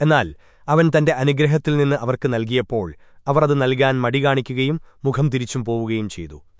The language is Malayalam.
എന്നാൽ അവൻ തന്റെ അനുഗ്രഹത്തിൽ നിന്ന് അവർക്ക് നൽകിയപ്പോൾ അവർ അത് നൽകാൻ മടി കാണിക്കുകയും മുഖം തിരിച്ചും പോവുകയും ചെയ്തു.